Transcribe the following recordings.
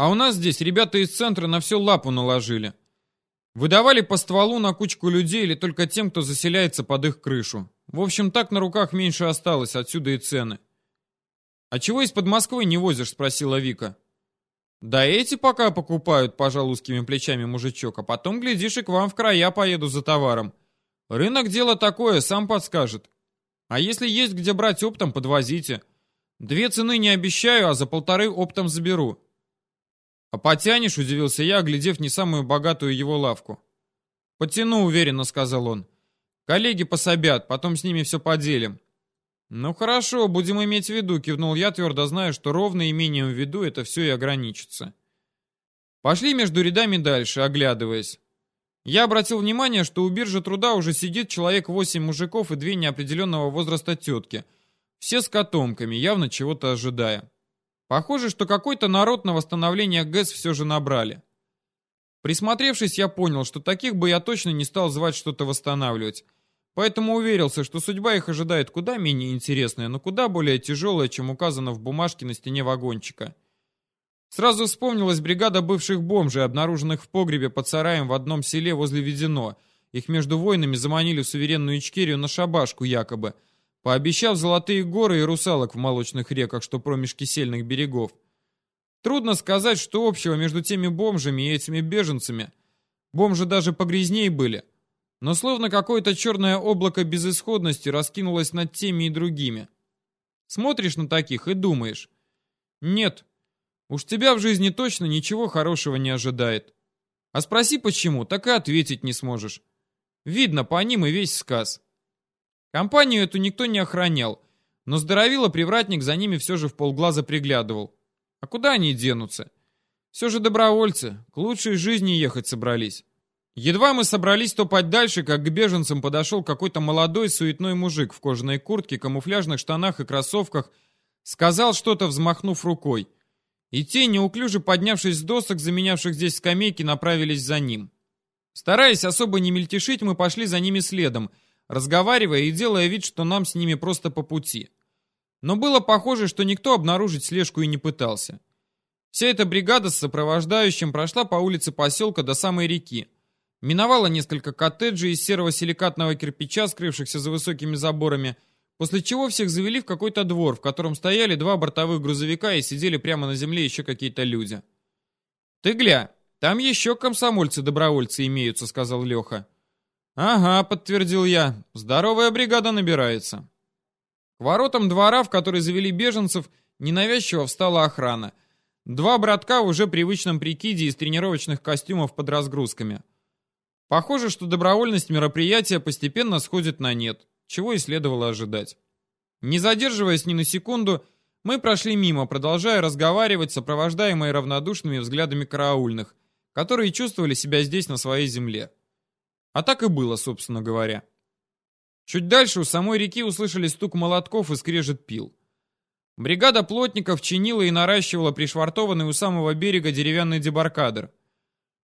А у нас здесь ребята из центра на все лапу наложили. Выдавали по стволу на кучку людей или только тем, кто заселяется под их крышу. В общем, так на руках меньше осталось, отсюда и цены. «А чего из-под Москвы не возишь?» — спросила Вика. «Да эти пока покупают», — пожал узкими плечами мужичок, «а потом, глядишь, и к вам в края поеду за товаром. Рынок дело такое, сам подскажет. А если есть где брать оптом, подвозите. Две цены не обещаю, а за полторы оптом заберу». «А потянешь?» — удивился я, оглядев не самую богатую его лавку. «Потяну, уверенно», — сказал он. «Коллеги пособят, потом с ними все поделим». «Ну хорошо, будем иметь в виду», — кивнул я, твердо зная, что ровно имением в виду это все и ограничится. Пошли между рядами дальше, оглядываясь. Я обратил внимание, что у биржи труда уже сидит человек восемь мужиков и две неопределенного возраста тетки. Все с котомками, явно чего-то ожидая. Похоже, что какой-то народ на восстановление ГЭС все же набрали. Присмотревшись, я понял, что таких бы я точно не стал звать что-то восстанавливать. Поэтому уверился, что судьба их ожидает куда менее интересная, но куда более тяжелая, чем указано в бумажке на стене вагончика. Сразу вспомнилась бригада бывших бомжей, обнаруженных в погребе под сараем в одном селе возле Ведено. Их между войнами заманили в суверенную Ичкерию на шабашку якобы, пообещав золотые горы и русалок в молочных реках, что промеж сельных берегов. Трудно сказать, что общего между теми бомжами и этими беженцами. Бомжи даже погрязнее были но словно какое-то черное облако безысходности раскинулось над теми и другими. Смотришь на таких и думаешь, нет, уж тебя в жизни точно ничего хорошего не ожидает. А спроси почему, так и ответить не сможешь. Видно по ним и весь сказ. Компанию эту никто не охранял, но здоровило привратник за ними все же в полглаза приглядывал. А куда они денутся? Все же добровольцы, к лучшей жизни ехать собрались. Едва мы собрались топать дальше, как к беженцам подошел какой-то молодой суетной мужик в кожаной куртке, камуфляжных штанах и кроссовках, сказал что-то, взмахнув рукой. И те, неуклюже поднявшись с досок, заменявших здесь скамейки, направились за ним. Стараясь особо не мельтешить, мы пошли за ними следом, разговаривая и делая вид, что нам с ними просто по пути. Но было похоже, что никто обнаружить слежку и не пытался. Вся эта бригада с сопровождающим прошла по улице поселка до самой реки, Миновала несколько коттеджей из серого силикатного кирпича, скрывшихся за высокими заборами, после чего всех завели в какой-то двор, в котором стояли два бортовых грузовика и сидели прямо на земле еще какие-то люди. «Ты гля, там еще комсомольцы-добровольцы имеются», — сказал Леха. «Ага», — подтвердил я, — «здоровая бригада набирается». К воротам двора, в который завели беженцев, ненавязчиво встала охрана. Два братка в уже привычном прикиде из тренировочных костюмов под разгрузками. Похоже, что добровольность мероприятия постепенно сходит на нет, чего и следовало ожидать. Не задерживаясь ни на секунду, мы прошли мимо, продолжая разговаривать, сопровождаемые равнодушными взглядами караульных, которые чувствовали себя здесь, на своей земле. А так и было, собственно говоря. Чуть дальше у самой реки услышали стук молотков и скрежет пил. Бригада плотников чинила и наращивала пришвартованный у самого берега деревянный дебаркадер.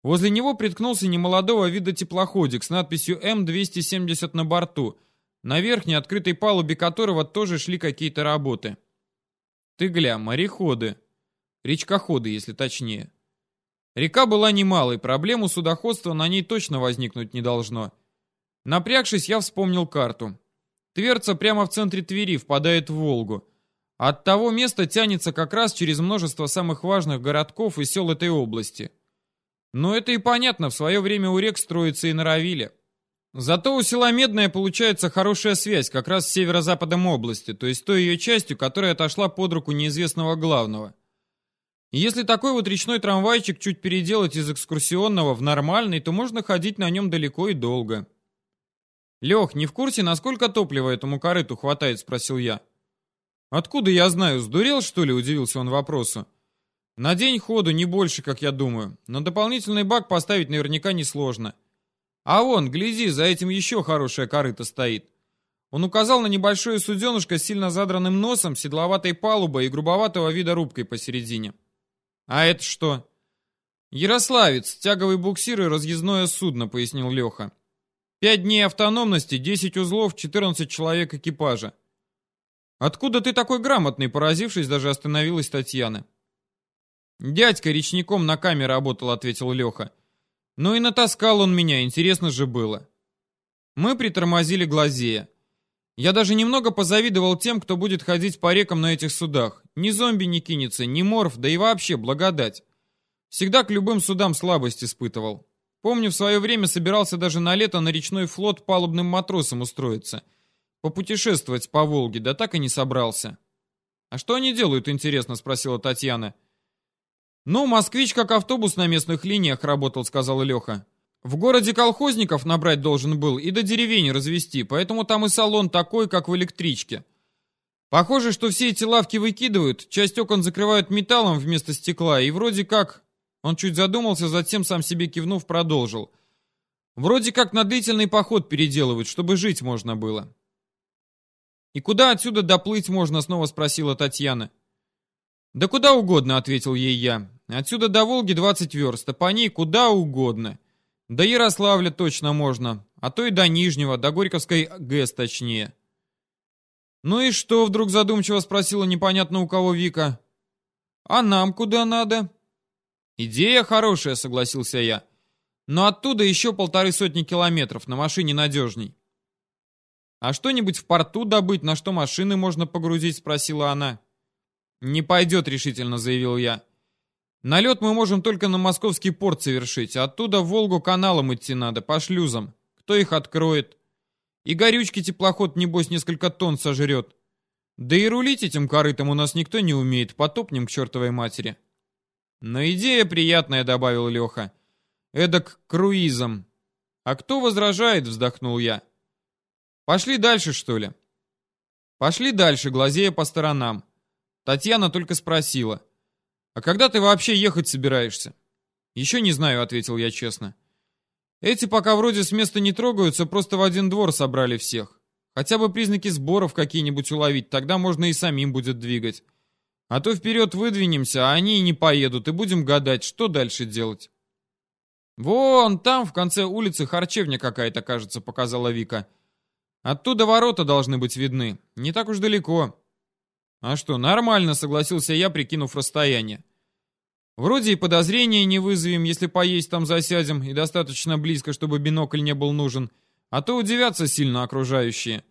Возле него приткнулся немолодого вида теплоходик с надписью М-270 на борту, на верхней открытой палубе которого тоже шли какие-то работы. Ты гля, мореходы. Речкоходы, если точнее. Река была немалой, проблему судоходства на ней точно возникнуть не должно. Напрягшись, я вспомнил карту. Тверца прямо в центре Твери впадает в Волгу. От того места тянется как раз через множество самых важных городков и сел этой области – но это и понятно, в свое время у рек строится и норовили. Зато у села Медная получается хорошая связь как раз с северо-западом области, то есть той ее частью, которая отошла под руку неизвестного главного. Если такой вот речной трамвайчик чуть переделать из экскурсионного в нормальный, то можно ходить на нем далеко и долго. «Лех, не в курсе, насколько топлива этому корыту хватает?» – спросил я. «Откуда я знаю, сдурел, что ли?» – удивился он вопросу. На день ходу не больше, как я думаю, но дополнительный бак поставить наверняка несложно. А вон, гляди, за этим еще хорошая корыта стоит. Он указал на небольшое суденышко с сильно задранным носом, седловатой палубой и грубоватого вида рубкой посередине. А это что? Ярославец, тяговый буксир и разъездное судно, пояснил Леха. Пять дней автономности, десять узлов, четырнадцать человек экипажа. Откуда ты такой грамотный, поразившись, даже остановилась Татьяна. «Дядька речником на камере работал», — ответил Леха. «Ну и натаскал он меня, интересно же было». Мы притормозили глазея. Я даже немного позавидовал тем, кто будет ходить по рекам на этих судах. Ни зомби не кинется, ни морф, да и вообще благодать. Всегда к любым судам слабость испытывал. Помню, в свое время собирался даже на лето на речной флот палубным матросом устроиться. Попутешествовать по Волге, да так и не собрался. «А что они делают, интересно?» — спросила Татьяна. «Ну, москвич как автобус на местных линиях работал», — сказал Леха. «В городе колхозников набрать должен был и до деревень развести, поэтому там и салон такой, как в электричке. Похоже, что все эти лавки выкидывают, часть окон закрывают металлом вместо стекла, и вроде как...» Он чуть задумался, затем сам себе кивнув продолжил. «Вроде как на длительный поход переделывают, чтобы жить можно было». «И куда отсюда доплыть можно?» — снова спросила Татьяна. «Да куда угодно», — ответил ей я. «Отсюда до Волги 20 верст, а по ней куда угодно. До Ярославля точно можно, а то и до Нижнего, до Горьковской ГЭС точнее». «Ну и что?» — вдруг задумчиво спросила непонятно у кого Вика. «А нам куда надо?» «Идея хорошая», — согласился я. «Но оттуда еще полторы сотни километров, на машине надежней». «А что-нибудь в порту добыть, на что машины можно погрузить?» — спросила она. «Не пойдет», — решительно заявил я. «Налет мы можем только на московский порт совершить, оттуда в Волгу каналом идти надо, по шлюзам. Кто их откроет? И горючки теплоход, небось, несколько тонн сожрет. Да и рулить этим корытом у нас никто не умеет, потопнем к чертовой матери». «Но идея приятная», — добавил Леха. «Эдак круизом». «А кто возражает?» — вздохнул я. «Пошли дальше, что ли?» Пошли дальше, глазея по сторонам. Татьяна только спросила. «А когда ты вообще ехать собираешься?» «Еще не знаю», — ответил я честно. «Эти пока вроде с места не трогаются, просто в один двор собрали всех. Хотя бы признаки сборов какие-нибудь уловить, тогда можно и самим будет двигать. А то вперед выдвинемся, а они и не поедут, и будем гадать, что дальше делать». «Вон там, в конце улицы, харчевня какая-то, кажется», — показала Вика. «Оттуда ворота должны быть видны. Не так уж далеко». «А что, нормально», — согласился я, прикинув расстояние. «Вроде и подозрения не вызовем, если поесть там засядем, и достаточно близко, чтобы бинокль не был нужен, а то удивятся сильно окружающие.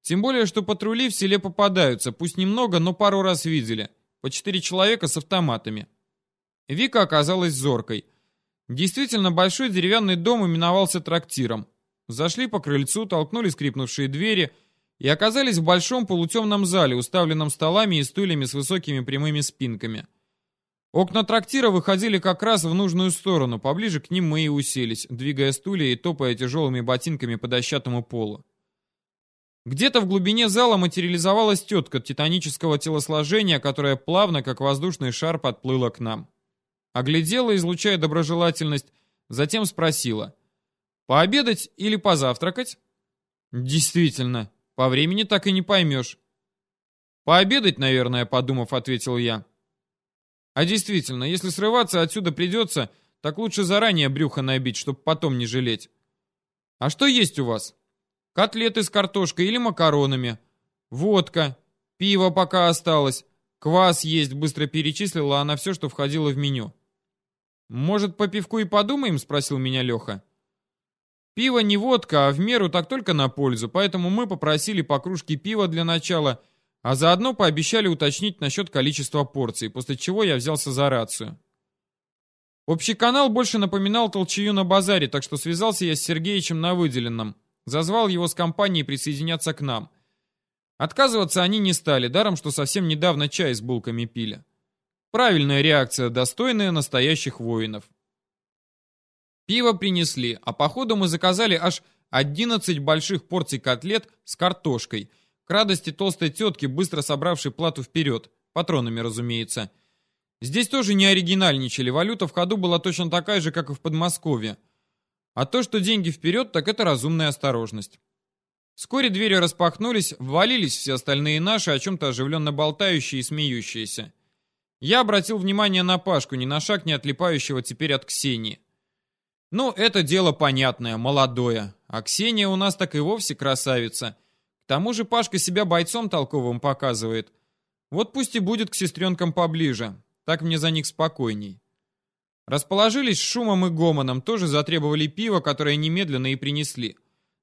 Тем более, что патрули в селе попадаются, пусть немного, но пару раз видели. По четыре человека с автоматами». Вика оказалась зоркой. Действительно, большой деревянный дом именовался трактиром. Зашли по крыльцу, толкнули скрипнувшие двери — и оказались в большом полутемном зале, уставленном столами и стульями с высокими прямыми спинками. Окна трактира выходили как раз в нужную сторону, поближе к ним мы и уселись, двигая стулья и топая тяжелыми ботинками по дощатому полу. Где-то в глубине зала материализовалась тетка титанического телосложения, которая плавно, как воздушный шар, подплыла к нам. Оглядела, излучая доброжелательность, затем спросила. «Пообедать или позавтракать?» «Действительно, по времени так и не поймешь. Пообедать, наверное, подумав, ответил я. А действительно, если срываться отсюда придется, так лучше заранее брюхо набить, чтобы потом не жалеть. А что есть у вас? Котлеты с картошкой или макаронами? Водка. Пиво пока осталось. Квас есть, быстро перечислила она все, что входило в меню. «Может, по пивку и подумаем?» — спросил меня Леха. Пиво не водка, а в меру так только на пользу, поэтому мы попросили по кружке пива для начала, а заодно пообещали уточнить насчет количества порций, после чего я взялся за рацию. Общий канал больше напоминал толчею на базаре, так что связался я с Сергеичем на выделенном. Зазвал его с компанией присоединяться к нам. Отказываться они не стали, даром, что совсем недавно чай с булками пили. Правильная реакция, достойная настоящих воинов. Пиво принесли, а походу мы заказали аж 11 больших порций котлет с картошкой, к радости толстой тетки, быстро собравшей плату вперед, патронами, разумеется. Здесь тоже не оригинальничали, валюта в ходу была точно такая же, как и в Подмосковье. А то, что деньги вперед, так это разумная осторожность. Вскоре двери распахнулись, ввалились все остальные наши, о чем-то оживленно болтающие и смеющиеся. Я обратил внимание на Пашку, ни на шаг не отлипающего теперь от Ксении. Ну, это дело понятное, молодое. А Ксения у нас так и вовсе красавица. К тому же Пашка себя бойцом толковым показывает. Вот пусть и будет к сестренкам поближе. Так мне за них спокойней. Расположились шумом и гомоном, тоже затребовали пиво, которое немедленно и принесли.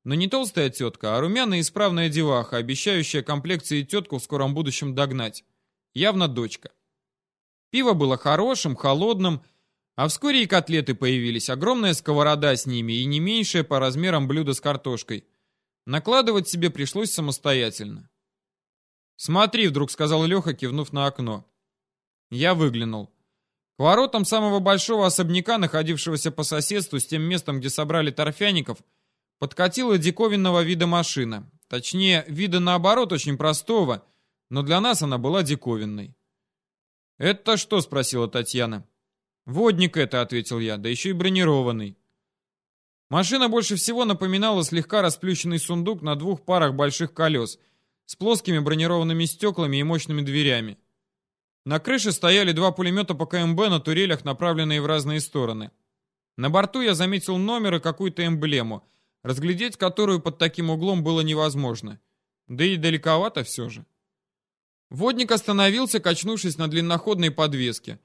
Но не толстая тетка, а румяная и исправная деваха, обещающая комплекции тетку в скором будущем догнать. Явно дочка. Пиво было хорошим, холодным, а вскоре и котлеты появились, огромная сковорода с ними и не меньшее по размерам блюдо с картошкой. Накладывать себе пришлось самостоятельно. «Смотри», — вдруг сказал Леха, кивнув на окно. Я выглянул. К воротам самого большого особняка, находившегося по соседству с тем местом, где собрали торфяников, подкатила диковинного вида машина. Точнее, вида наоборот очень простого, но для нас она была диковинной. «Это что?» — спросила Татьяна. «Водник это», — ответил я, — «да еще и бронированный». Машина больше всего напоминала слегка расплющенный сундук на двух парах больших колес с плоскими бронированными стеклами и мощными дверями. На крыше стояли два пулемета по КМБ на турелях, направленные в разные стороны. На борту я заметил номер и какую-то эмблему, разглядеть которую под таким углом было невозможно. Да и далековато все же. Водник остановился, качнувшись на длинноходной подвеске.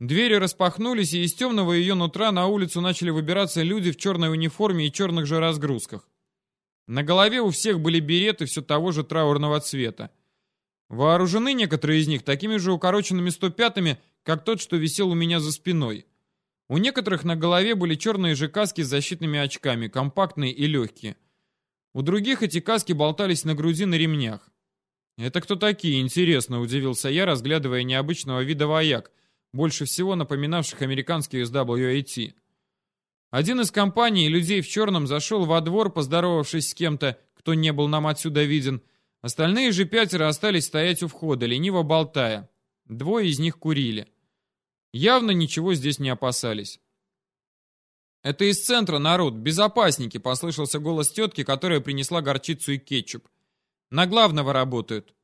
Двери распахнулись, и из темного ее нутра на улицу начали выбираться люди в черной униформе и черных же разгрузках. На голове у всех были береты все того же траурного цвета. Вооружены некоторые из них такими же укороченными 105-ми, как тот, что висел у меня за спиной. У некоторых на голове были черные же каски с защитными очками, компактные и легкие. У других эти каски болтались на груди на ремнях. «Это кто такие, интересно?» – удивился я, разглядывая необычного вида вояк, больше всего напоминавших американских из WAT. Один из компаний людей в черном зашел во двор, поздоровавшись с кем-то, кто не был нам отсюда виден. Остальные же пятеро остались стоять у входа, лениво болтая. Двое из них курили. Явно ничего здесь не опасались. «Это из центра, народ, безопасники», — послышался голос тетки, которая принесла горчицу и кетчуп. На главного работают.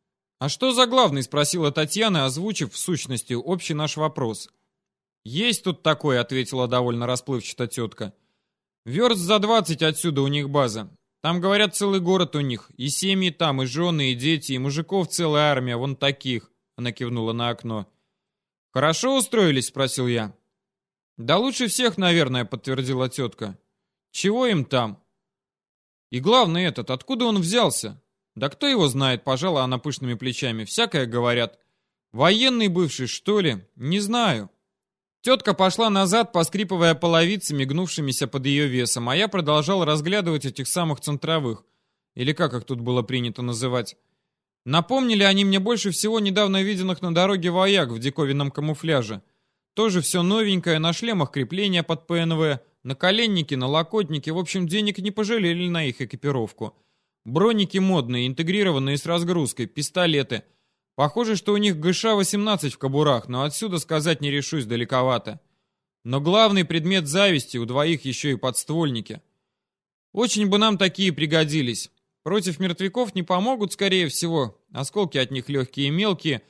А что за главный? Спросила Татьяна, озвучив в сущности общий наш вопрос. Есть тут такой, ответила довольно расплывчато тетка. Верст за двадцать отсюда у них база. Там, говорят, целый город у них. И семьи там, и жены, и дети, и мужиков целая армия, вон таких. Она кивнула на окно. «Хорошо устроились?» — спросил я. «Да лучше всех, наверное», — подтвердила тетка. «Чего им там?» «И главное этот, откуда он взялся? Да кто его знает, пожала она пышными плечами. Всякое говорят. Военный бывший, что ли? Не знаю. Тетка пошла назад, поскрипывая половицами, гнувшимися под ее весом, а я продолжал разглядывать этих самых центровых. Или как их тут было принято называть. Напомнили они мне больше всего недавно виденных на дороге вояк в диковинном камуфляже. Тоже все новенькое, на шлемах крепления под ПНВ, на коленнике, на локотнике, в общем, денег не пожалели на их экипировку. Броники модные, интегрированные с разгрузкой, пистолеты. Похоже, что у них ГШ-18 в кобурах, но отсюда сказать не решусь далековато. Но главный предмет зависти у двоих еще и подствольники. Очень бы нам такие пригодились. Против мертвяков не помогут, скорее всего. Осколки от них легкие и мелкие.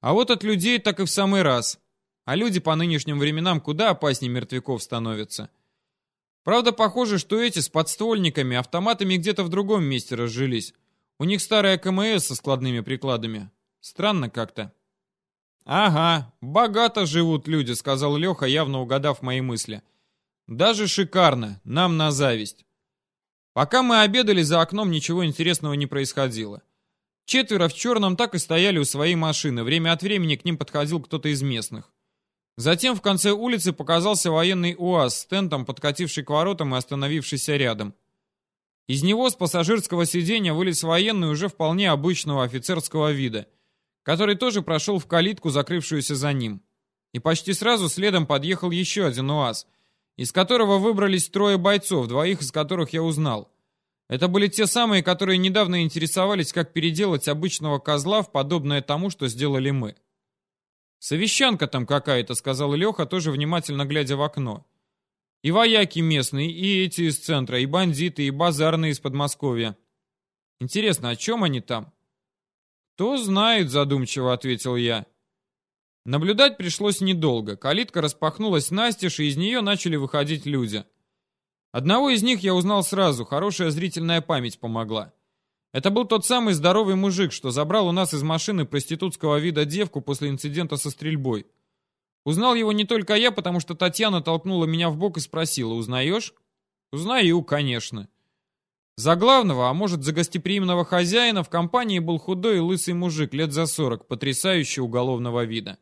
А вот от людей так и в самый раз. А люди по нынешним временам куда опаснее мертвяков становятся. Правда, похоже, что эти с подствольниками, автоматами где-то в другом месте разжились. У них старая КМС со складными прикладами. Странно как-то. «Ага, богато живут люди», — сказал Леха, явно угадав мои мысли. «Даже шикарно, нам на зависть». Пока мы обедали, за окном ничего интересного не происходило. Четверо в черном так и стояли у своей машины. Время от времени к ним подходил кто-то из местных. Затем в конце улицы показался военный УАЗ с тентом, подкативший к воротам и остановившийся рядом. Из него с пассажирского сиденья вылез военный уже вполне обычного офицерского вида, который тоже прошел в калитку, закрывшуюся за ним. И почти сразу следом подъехал еще один УАЗ, из которого выбрались трое бойцов, двоих из которых я узнал. Это были те самые, которые недавно интересовались, как переделать обычного козла в подобное тому, что сделали мы. «Совещанка там какая-то», — сказал Леха, тоже внимательно глядя в окно. «И вояки местные, и эти из центра, и бандиты, и базарные из Подмосковья. Интересно, о чем они там?» «Кто знает», — задумчиво ответил я. Наблюдать пришлось недолго. Калитка распахнулась настежь, и из нее начали выходить люди. Одного из них я узнал сразу, хорошая зрительная память помогла. Это был тот самый здоровый мужик, что забрал у нас из машины проститутского вида девку после инцидента со стрельбой. Узнал его не только я, потому что Татьяна толкнула меня в бок и спросила, узнаешь? Узнаю, конечно. За главного, а может за гостеприимного хозяина, в компании был худой и лысый мужик лет за сорок, потрясающий уголовного вида.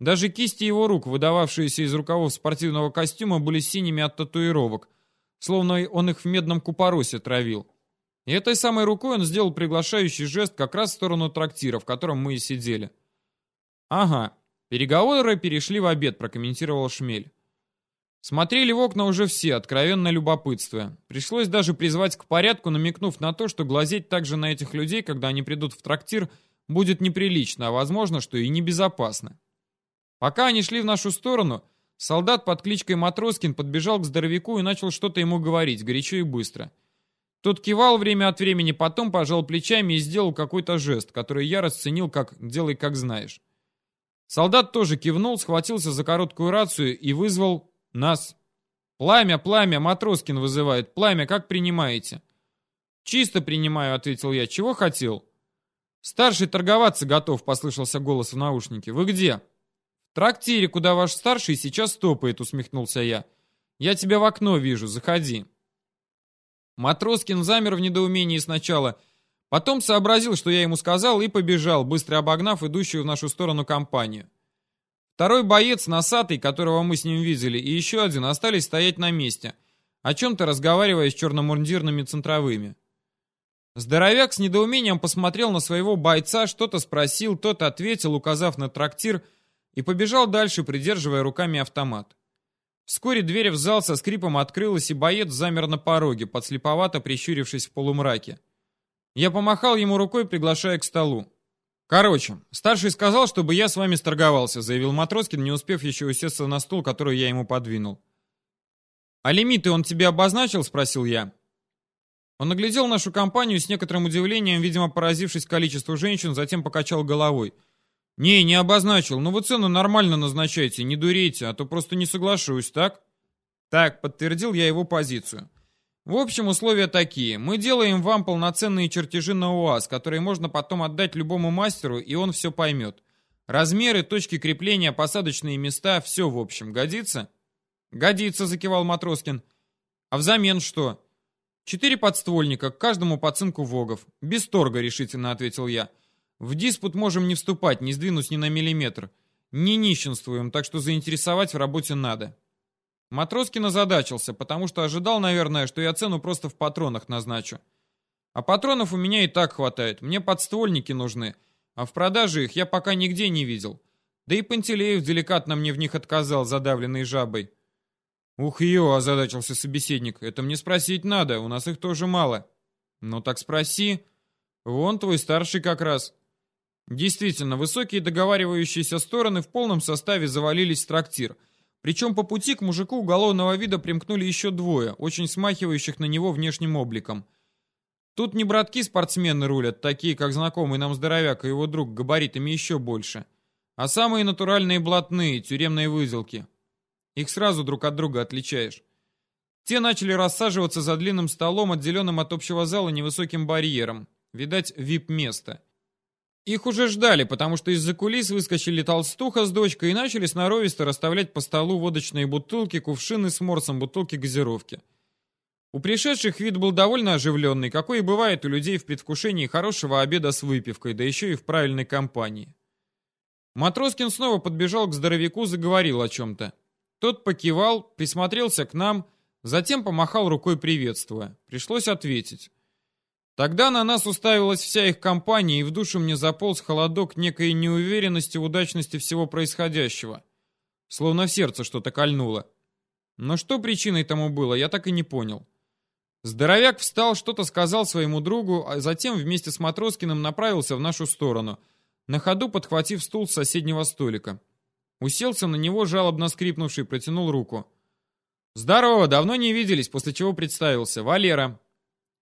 Даже кисти его рук, выдававшиеся из рукавов спортивного костюма, были синими от татуировок, словно он их в медном купоросе травил. И этой самой рукой он сделал приглашающий жест как раз в сторону трактира, в котором мы и сидели. «Ага, переговоры перешли в обед», — прокомментировал Шмель. Смотрели в окна уже все, откровенно любопытствуя. Пришлось даже призвать к порядку, намекнув на то, что глазеть также на этих людей, когда они придут в трактир, будет неприлично, а возможно, что и небезопасно. Пока они шли в нашу сторону, солдат под кличкой Матроскин подбежал к здоровяку и начал что-то ему говорить, горячо и быстро. Тот кивал время от времени, потом пожал плечами и сделал какой-то жест, который я расценил как «делай как знаешь». Солдат тоже кивнул, схватился за короткую рацию и вызвал нас. Пламя, пламя, Матроскин вызывает. Пламя, как принимаете? Чисто принимаю, ответил я. Чего хотел? Старший торговаться готов, послышался голос в наушнике. Вы где? В трактире, куда ваш старший сейчас топает, усмехнулся я. Я тебя в окно вижу, заходи. Матроскин замер в недоумении сначала, потом сообразил, что я ему сказал, и побежал, быстро обогнав идущую в нашу сторону компанию. Второй боец, носатый, которого мы с ним видели, и еще один остались стоять на месте, о чем-то разговаривая с черномундирными центровыми. Здоровяк с недоумением посмотрел на своего бойца, что-то спросил, тот ответил, указав на трактир, и побежал дальше, придерживая руками автомат. Вскоре дверь в зал со скрипом открылась, и боец замер на пороге, подслеповато прищурившись в полумраке. Я помахал ему рукой, приглашая к столу. «Короче, старший сказал, чтобы я с вами сторговался», заявил Матроскин, не успев еще усесться на стул, который я ему подвинул. «А лимиты он тебе обозначил?» — спросил я. Он оглядел нашу компанию с некоторым удивлением, видимо, поразившись количеству женщин, затем покачал головой. «Не, не обозначил. Ну вы цену нормально назначайте, не дурейте, а то просто не соглашусь, так?» «Так», — подтвердил я его позицию. В общем, условия такие. Мы делаем вам полноценные чертежи на УАЗ, которые можно потом отдать любому мастеру, и он все поймет. Размеры, точки крепления, посадочные места, все в общем. Годится? Годится, закивал Матроскин. А взамен что? Четыре подствольника, к каждому по цинку ВОГов. Без торга, решительно ответил я. В диспут можем не вступать, не сдвинусь ни на миллиметр. Не нищенствуем, так что заинтересовать в работе надо. Матроскин озадачился, потому что ожидал, наверное, что я цену просто в патронах назначу. А патронов у меня и так хватает, мне подствольники нужны, а в продаже их я пока нигде не видел. Да и Пантелеев деликатно мне в них отказал, задавленный жабой. «Ух, ее!» — озадачился собеседник. «Это мне спросить надо, у нас их тоже мало». «Ну так спроси. Вон твой старший как раз». Действительно, высокие договаривающиеся стороны в полном составе завалились в трактир — причем по пути к мужику уголовного вида примкнули еще двое, очень смахивающих на него внешним обликом. Тут не братки-спортсмены рулят, такие как знакомый нам здоровяк и его друг габаритами еще больше, а самые натуральные блатные, тюремные выделки. Их сразу друг от друга отличаешь. Те начали рассаживаться за длинным столом, отделенным от общего зала невысоким барьером. Видать, вип-место. Их уже ждали, потому что из-за кулис выскочили толстуха с дочкой и начали сноровисто расставлять по столу водочные бутылки, кувшины с морсом, бутылки газировки. У пришедших вид был довольно оживленный, какой и бывает у людей в предвкушении хорошего обеда с выпивкой, да еще и в правильной компании. Матроскин снова подбежал к здоровяку, заговорил о чем-то. Тот покивал, присмотрелся к нам, затем помахал рукой приветствуя. Пришлось ответить. Тогда на нас уставилась вся их компания, и в душу мне заполз холодок некой неуверенности в удачности всего происходящего. Словно в сердце что-то кольнуло. Но что причиной тому было, я так и не понял. Здоровяк встал, что-то сказал своему другу, а затем вместе с Матроскиным направился в нашу сторону, на ходу подхватив стул с соседнего столика. Уселся на него, жалобно скрипнувший, протянул руку. «Здорово, давно не виделись», после чего представился. «Валера,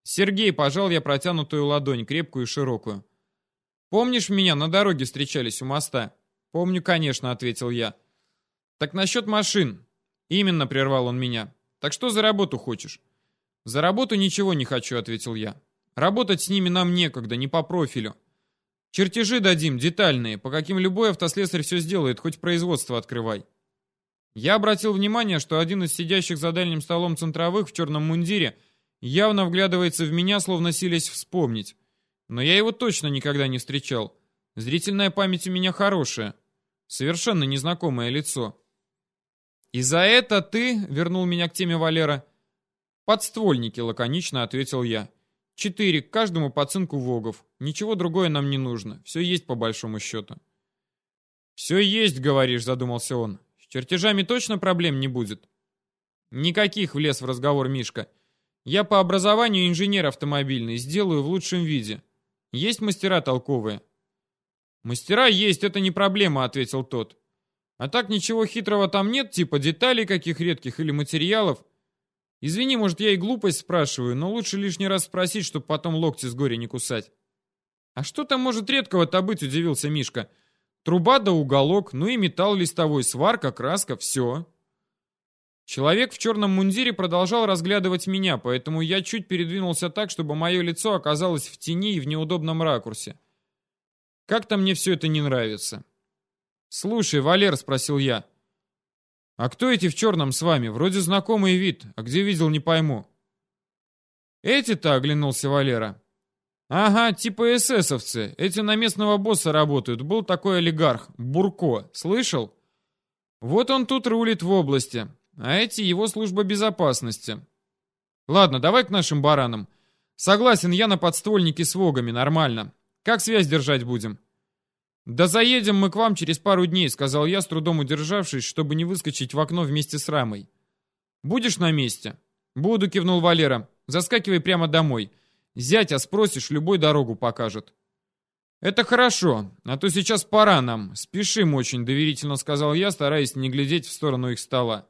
Сергей, пожал я протянутую ладонь, крепкую и широкую. Помнишь меня, на дороге встречались у моста? Помню, конечно, ответил я. Так насчет машин. Именно, прервал он меня. Так что за работу хочешь? За работу ничего не хочу, ответил я. Работать с ними нам некогда, не по профилю. Чертежи дадим, детальные, по каким любой автослесарь все сделает, хоть производство открывай. Я обратил внимание, что один из сидящих за дальним столом центровых в черном мундире явно вглядывается в меня, словно силясь вспомнить. Но я его точно никогда не встречал. Зрительная память у меня хорошая. Совершенно незнакомое лицо. «И за это ты...» — вернул меня к теме Валера. «Подствольники», — лаконично ответил я. «Четыре, к каждому по цинку вогов. Ничего другое нам не нужно. Все есть по большому счету». «Все есть, говоришь», — задумался он. «С чертежами точно проблем не будет?» «Никаких», — влез в разговор Мишка. «Я по образованию инженер автомобильный, сделаю в лучшем виде. Есть мастера толковые?» «Мастера есть, это не проблема», — ответил тот. «А так ничего хитрого там нет, типа деталей каких редких или материалов. Извини, может, я и глупость спрашиваю, но лучше лишний раз спросить, чтобы потом локти с горя не кусать». «А что там может редкого-то быть?» — удивился Мишка. «Труба да уголок, ну и металл листовой, сварка, краска, все». Человек в черном мундире продолжал разглядывать меня, поэтому я чуть передвинулся так, чтобы мое лицо оказалось в тени и в неудобном ракурсе. Как-то мне все это не нравится. «Слушай, Валер», — спросил я, — «а кто эти в черном с вами? Вроде знакомый вид, а где видел, не пойму». «Эти-то», — оглянулся Валера. «Ага, типа эсэсовцы. Эти на местного босса работают. Был такой олигарх, Бурко. Слышал? Вот он тут рулит в области, а эти его служба безопасности. Ладно, давай к нашим баранам. Согласен, я на подствольнике с вогами, нормально. Как связь держать будем?» «Да заедем мы к вам через пару дней», — сказал я, с трудом удержавшись, чтобы не выскочить в окно вместе с Рамой. «Будешь на месте?» «Буду», — кивнул Валера. «Заскакивай прямо домой. Зятя спросишь, любой дорогу покажет». «Это хорошо, а то сейчас пора нам. Спешим очень», — доверительно сказал я, стараясь не глядеть в сторону их стола.